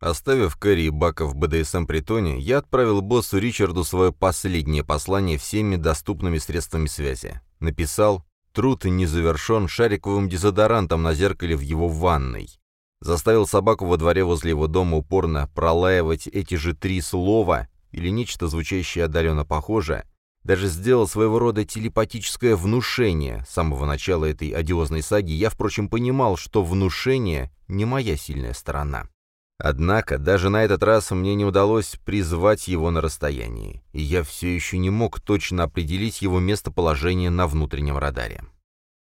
Оставив Кэрри и Бака в БДСМ-притоне, я отправил боссу Ричарду свое последнее послание всеми доступными средствами связи. Написал «Труд не завершен шариковым дезодорантом на зеркале в его ванной». Заставил собаку во дворе возле его дома упорно пролаивать эти же три слова или нечто звучащее отдаленно похоже, даже сделал своего рода телепатическое внушение. С самого начала этой одиозной саги я, впрочем, понимал, что внушение не моя сильная сторона. Однако даже на этот раз мне не удалось призвать его на расстоянии, и я все еще не мог точно определить его местоположение на внутреннем радаре.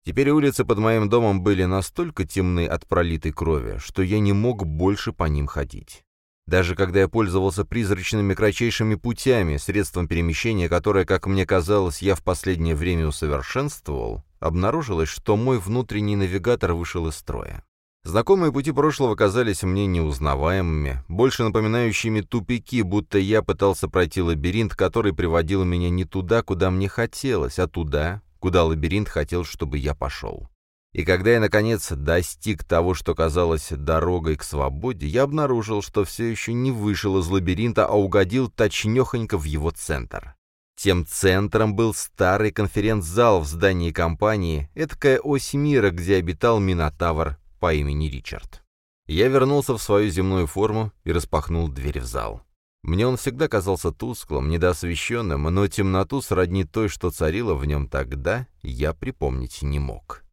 Теперь улицы под моим домом были настолько темны от пролитой крови, что я не мог больше по ним ходить. Даже когда я пользовался призрачными кратчайшими путями, средством перемещения, которое, как мне казалось, я в последнее время усовершенствовал, обнаружилось, что мой внутренний навигатор вышел из строя. Знакомые пути прошлого казались мне неузнаваемыми, больше напоминающими тупики, будто я пытался пройти лабиринт, который приводил меня не туда, куда мне хотелось, а туда, куда лабиринт хотел, чтобы я пошел. И когда я, наконец, достиг того, что казалось дорогой к свободе, я обнаружил, что все еще не вышел из лабиринта, а угодил точнехонько в его центр. Тем центром был старый конференц-зал в здании компании, эткая ось мира, где обитал Минотавр по имени Ричард. Я вернулся в свою земную форму и распахнул дверь в зал. Мне он всегда казался тусклым, недоосвещенным, но темноту сродни той, что царила в нем тогда, я припомнить не мог.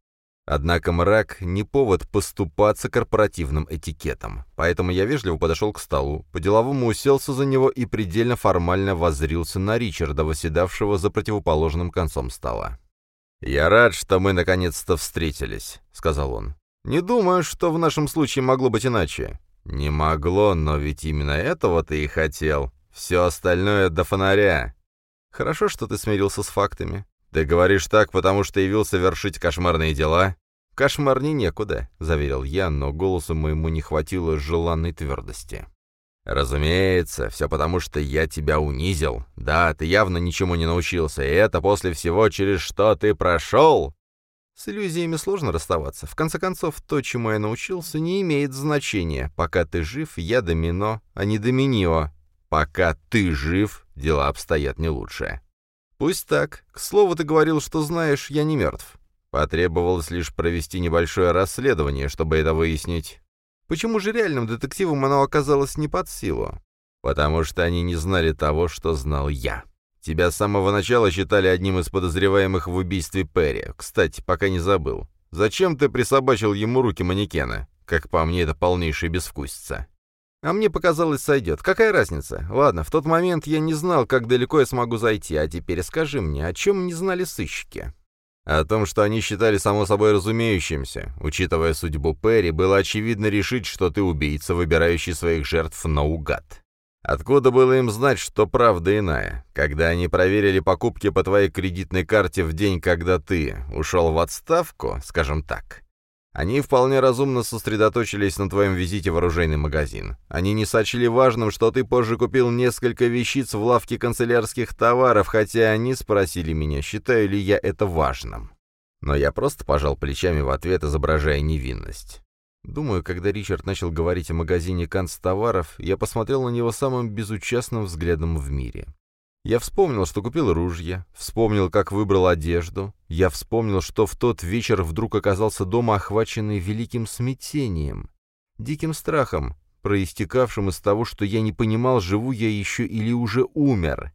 Однако мрак — не повод поступаться корпоративным этикетом, поэтому я вежливо подошел к столу, по-деловому уселся за него и предельно формально воззрился на Ричарда, восседавшего за противоположным концом стола. «Я рад, что мы наконец-то встретились», — сказал он. «Не думаю, что в нашем случае могло быть иначе». «Не могло, но ведь именно этого ты и хотел. Все остальное до фонаря». «Хорошо, что ты смирился с фактами. «Ты говоришь так, потому что явился вершить кошмарные дела?» «Кошмарней некуда», — заверил я, но голосу моему не хватило желанной твердости. «Разумеется, все потому, что я тебя унизил. Да, ты явно ничему не научился, и это после всего, через что ты прошел!» С иллюзиями сложно расставаться. В конце концов, то, чему я научился, не имеет значения. Пока ты жив, я домино, а не доминио. Пока ты жив, дела обстоят не лучше. «Пусть так. К слову, ты говорил, что знаешь, я не мертв. Потребовалось лишь провести небольшое расследование, чтобы это выяснить. Почему же реальным детективам оно оказалось не под силу? Потому что они не знали того, что знал я. Тебя с самого начала считали одним из подозреваемых в убийстве Перри. Кстати, пока не забыл. Зачем ты присобачил ему руки манекена? Как по мне, это полнейшая безвкусица. А мне показалось, сойдет. Какая разница? Ладно, в тот момент я не знал, как далеко я смогу зайти, а теперь скажи мне, о чем не знали сыщики? О том, что они считали само собой разумеющимся. Учитывая судьбу Перри, было очевидно решить, что ты убийца, выбирающий своих жертв наугад. Откуда было им знать, что правда иная? Когда они проверили покупки по твоей кредитной карте в день, когда ты ушел в отставку, скажем так, они вполне разумно сосредоточились на твоем визите в оружейный магазин. Они не сочли важным, что ты позже купил несколько вещиц в лавке канцелярских товаров, хотя они спросили меня, считаю ли я это важным. Но я просто пожал плечами в ответ, изображая невинность. Думаю, когда Ричард начал говорить о магазине канцтоваров, я посмотрел на него самым безучастным взглядом в мире. Я вспомнил, что купил ружья, вспомнил, как выбрал одежду. Я вспомнил, что в тот вечер вдруг оказался дома, охваченный великим смятением, диким страхом, проистекавшим из того, что я не понимал, живу я еще или уже умер.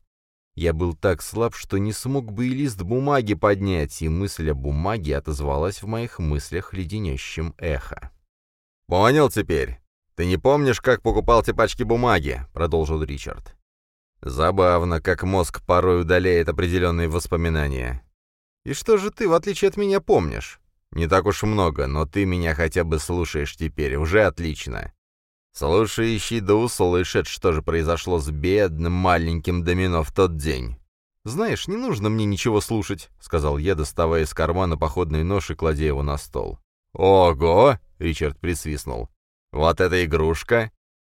Я был так слаб, что не смог бы и лист бумаги поднять, и мысль о бумаге отозвалась в моих мыслях леденящим эхо. «Понял теперь? Ты не помнишь, как покупал те пачки бумаги?» — продолжил Ричард. Забавно, как мозг порой удаляет определенные воспоминания. И что же ты, в отличие от меня, помнишь? Не так уж много, но ты меня хотя бы слушаешь теперь, уже отлично. Слушающий да услышит, что же произошло с бедным маленьким домино в тот день. «Знаешь, не нужно мне ничего слушать», — сказал я, доставая из кармана походный нож и кладя его на стол. «Ого!» — Ричард присвистнул. «Вот эта игрушка!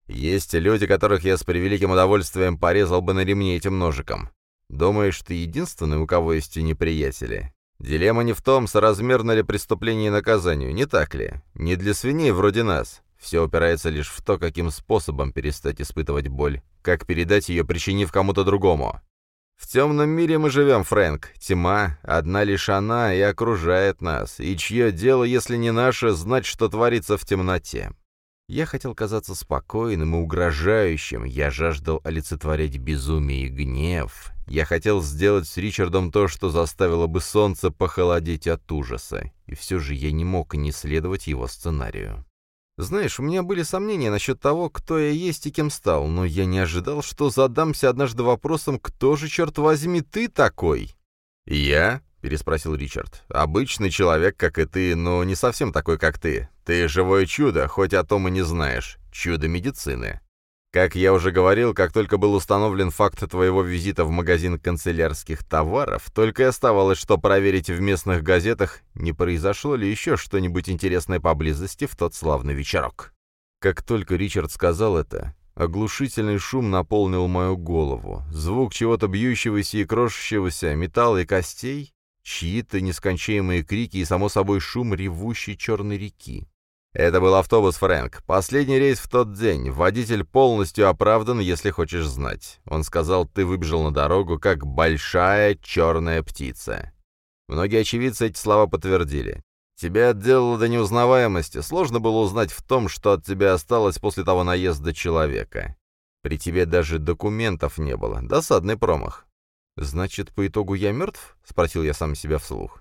Есть люди, которых я с превеликим удовольствием порезал бы на ремне этим ножиком. Думаешь, ты единственный, у кого есть и неприятели? Дилемма не в том, соразмерно ли преступление и наказанию, не так ли? Не для свиней вроде нас. Все упирается лишь в то, каким способом перестать испытывать боль, как передать ее, причинив кому-то другому. В темном мире мы живем, Фрэнк. Тьма, одна лишь она, и окружает нас. И чье дело, если не наше, знать, что творится в темноте? Я хотел казаться спокойным и угрожающим. Я жаждал олицетворять безумие и гнев. Я хотел сделать с Ричардом то, что заставило бы солнце похолодеть от ужаса. И все же я не мог не следовать его сценарию. Знаешь, у меня были сомнения насчет того, кто я есть и кем стал, но я не ожидал, что задамся однажды вопросом, кто же, черт возьми, ты такой? «Я?» — переспросил Ричард. «Обычный человек, как и ты, но не совсем такой, как ты. Ты живое чудо, хоть о том и не знаешь. Чудо медицины. Как я уже говорил, как только был установлен факт твоего визита в магазин канцелярских товаров, только и оставалось, что проверить в местных газетах, не произошло ли еще что-нибудь интересное поблизости в тот славный вечерок. Как только Ричард сказал это, оглушительный шум наполнил мою голову. Звук чего-то бьющегося и крошащегося, металла и костей, чьи-то нескончаемые крики и, само собой, шум ревущей черной реки. Это был автобус «Фрэнк». Последний рейс в тот день. Водитель полностью оправдан, если хочешь знать. Он сказал, ты выбежал на дорогу, как большая черная птица. Многие очевидцы эти слова подтвердили. Тебя отделало до неузнаваемости. Сложно было узнать в том, что от тебя осталось после того наезда человека. При тебе даже документов не было. Досадный промах. «Значит, по итогу я мертв?» — спросил я сам себя вслух.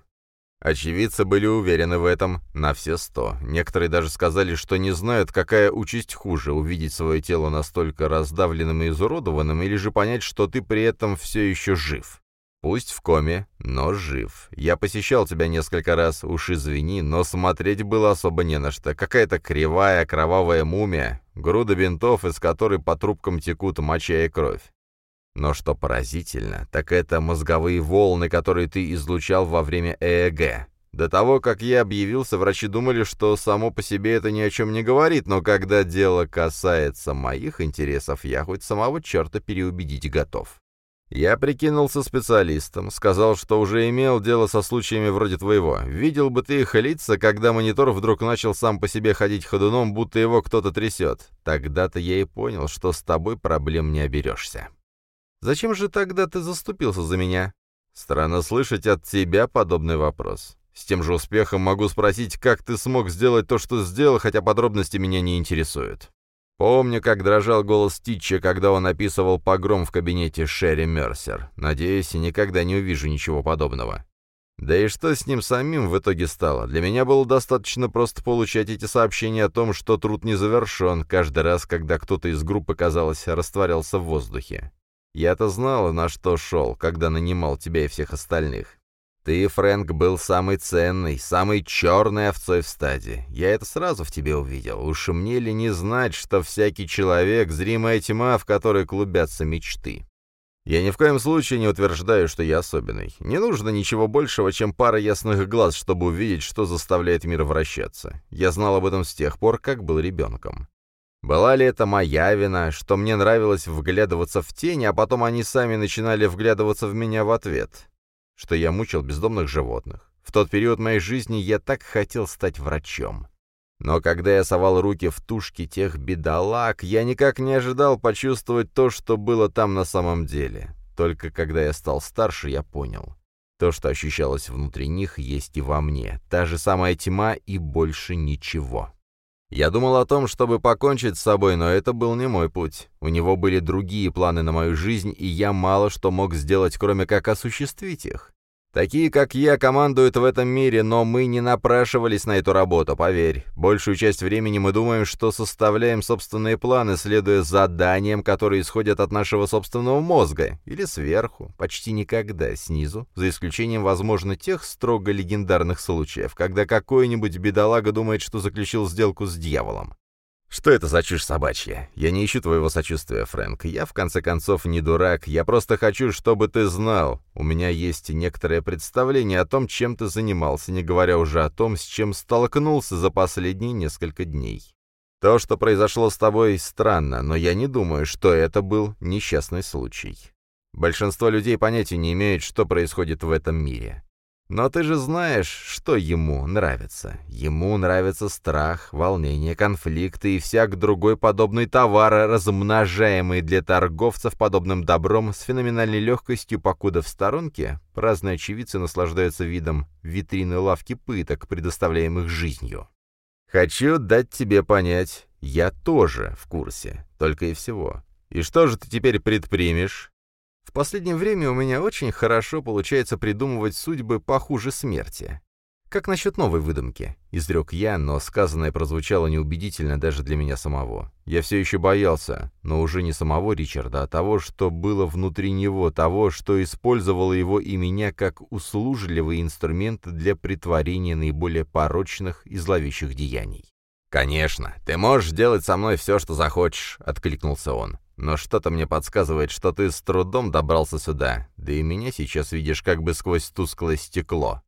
Очевидцы были уверены в этом на все сто. Некоторые даже сказали, что не знают, какая участь хуже — увидеть свое тело настолько раздавленным и изуродованным, или же понять, что ты при этом все еще жив. Пусть в коме, но жив. Я посещал тебя несколько раз, уж извини, но смотреть было особо не на что. Какая-то кривая, кровавая мумия, груда бинтов, из которой по трубкам текут моча и кровь. Но что поразительно, так это мозговые волны, которые ты излучал во время ЭЭГ. До того, как я объявился, врачи думали, что само по себе это ни о чем не говорит, но когда дело касается моих интересов, я хоть самого черта переубедить готов. Я прикинулся специалистом, сказал, что уже имел дело со случаями вроде твоего. Видел бы ты их лица, когда монитор вдруг начал сам по себе ходить ходуном, будто его кто-то трясет. Тогда-то я и понял, что с тобой проблем не оберешься. Зачем же тогда ты заступился за меня? Странно слышать от тебя подобный вопрос. С тем же успехом могу спросить, как ты смог сделать то, что сделал, хотя подробности меня не интересуют. Помню, как дрожал голос Титча, когда он описывал погром в кабинете Шерри Мерсер. Надеюсь, никогда не увижу ничего подобного. Да и что с ним самим в итоге стало? Для меня было достаточно просто получать эти сообщения о том, что труд не завершен, каждый раз, когда кто-то из группы, казалось, растворялся в воздухе. Я-то знал, на что шел, когда нанимал тебя и всех остальных. Ты, Фрэнк, был самый ценный, самый черной овцой в стаде. Я это сразу в тебе увидел. Уж мне ли не знать, что всякий человек — зримая тьма, в которой клубятся мечты? Я ни в коем случае не утверждаю, что я особенный. Не нужно ничего большего, чем пара ясных глаз, чтобы увидеть, что заставляет мир вращаться. Я знал об этом с тех пор, как был ребенком. Была ли это моя вина, что мне нравилось вглядываться в тени, а потом они сами начинали вглядываться в меня в ответ? Что я мучил бездомных животных. В тот период моей жизни я так хотел стать врачом. Но когда я совал руки в тушки тех бедолаг, я никак не ожидал почувствовать то, что было там на самом деле. Только когда я стал старше, я понял. То, что ощущалось внутри них, есть и во мне. Та же самая тьма и больше ничего. Я думал о том, чтобы покончить с собой, но это был не мой путь. У него были другие планы на мою жизнь, и я мало что мог сделать, кроме как осуществить их. Такие, как я, командуют в этом мире, но мы не напрашивались на эту работу, поверь. Большую часть времени мы думаем, что составляем собственные планы, следуя заданиям, которые исходят от нашего собственного мозга, или сверху, почти никогда снизу, за исключением, возможно, тех строго легендарных случаев, когда какой-нибудь бедолага думает, что заключил сделку с дьяволом. «Что это за чушь собачья? Я не ищу твоего сочувствия, Фрэнк. Я, в конце концов, не дурак. Я просто хочу, чтобы ты знал. У меня есть некоторое представление о том, чем ты занимался, не говоря уже о том, с чем столкнулся за последние несколько дней. То, что произошло с тобой, странно, но я не думаю, что это был несчастный случай. Большинство людей понятия не имеют, что происходит в этом мире. Но ты же знаешь, что ему нравится. Ему нравится страх, волнение, конфликты и всяк другой подобный товар, размножаемый для торговцев подобным добром с феноменальной легкостью, покуда в сторонке праздные очевидцы наслаждаются видом витрины лавки пыток, предоставляемых жизнью. Хочу дать тебе понять, я тоже в курсе, только и всего. И что же ты теперь предпримешь? В последнее время у меня очень хорошо получается придумывать судьбы похуже смерти. Как насчет новой выдумки? Изрек я, но сказанное прозвучало неубедительно даже для меня самого. Я все еще боялся, но уже не самого Ричарда, а того, что было внутри него, того, что использовало его и меня как услужливый инструмент для притворения наиболее порочных и зловещих деяний. «Конечно, ты можешь делать со мной все, что захочешь», — откликнулся он. Но что-то мне подсказывает, что ты с трудом добрался сюда, да и меня сейчас видишь как бы сквозь тусклое стекло.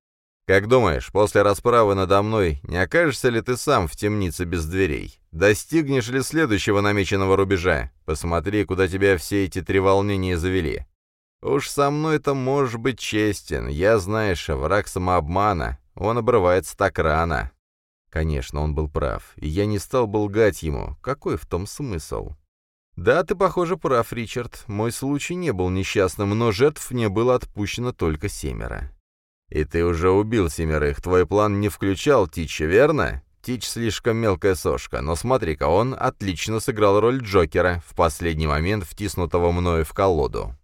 Как думаешь, после расправы надо мной не окажешься ли ты сам в темнице без дверей? Достигнешь ли следующего намеченного рубежа? Посмотри, куда тебя все эти три волнения завели. Уж со мной-то можешь быть честен. Я, знаешь, враг самообмана. Он обрывается так рано. Конечно, он был прав, и я не стал бы лгать ему. Какой в том смысл? «Да, ты, похоже, прав, Ричард. Мой случай не был несчастным, но жертв мне было отпущено только семеро». «И ты уже убил семерых. Твой план не включал Тича, верно?» Тич слишком мелкая сошка, но смотри-ка, он отлично сыграл роль Джокера, в последний момент втиснутого мною в колоду.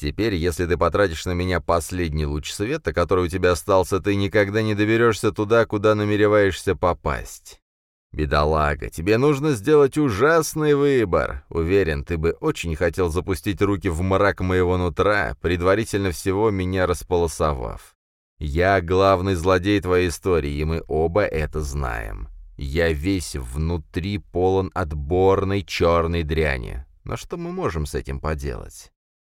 Теперь, если ты потратишь на меня последний луч света, который у тебя остался, ты никогда не доберешься туда, куда намереваешься попасть. «Бедолага, тебе нужно сделать ужасный выбор. Уверен, ты бы очень хотел запустить руки в мрак моего нутра, предварительно всего меня располосовав. Я главный злодей твоей истории, и мы оба это знаем. Я весь внутри полон отборной черной дряни. Но что мы можем с этим поделать?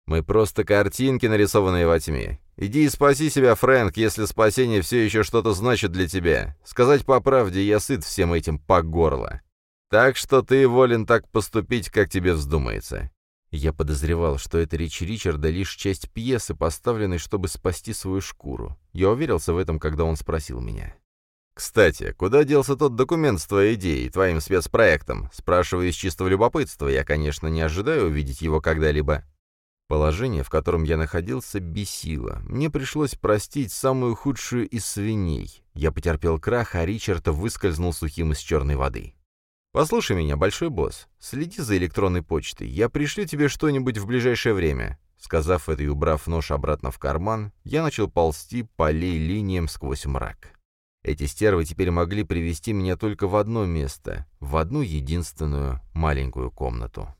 Мы просто картинки, нарисованные во тьме. Иди и спаси себя, Фрэнк, если спасение все еще что-то значит для тебя. Сказать по правде, я сыт всем этим по горло. Так что ты волен так поступить, как тебе вздумается». Я подозревал, что эта речь Ричарда лишь часть пьесы, поставленной, чтобы спасти свою шкуру. Я уверился в этом, когда он спросил меня. «Кстати, куда делся тот документ с твоей идеей, твоим спецпроектом?» Спрашиваю из чистого любопытства. Я, конечно, не ожидаю увидеть его когда-либо. Положение, в котором я находился, бесило. Мне пришлось простить самую худшую из свиней. Я потерпел крах, а Ричард выскользнул сухим из черной воды. «Послушай меня, большой босс. Следи за электронной почтой. Я пришлю тебе что-нибудь в ближайшее время». Сказав это и убрав нож обратно в карман, я начал ползти по лей-линиям сквозь мрак. Эти стервы теперь могли привести меня только в одно место, в одну единственную маленькую комнату.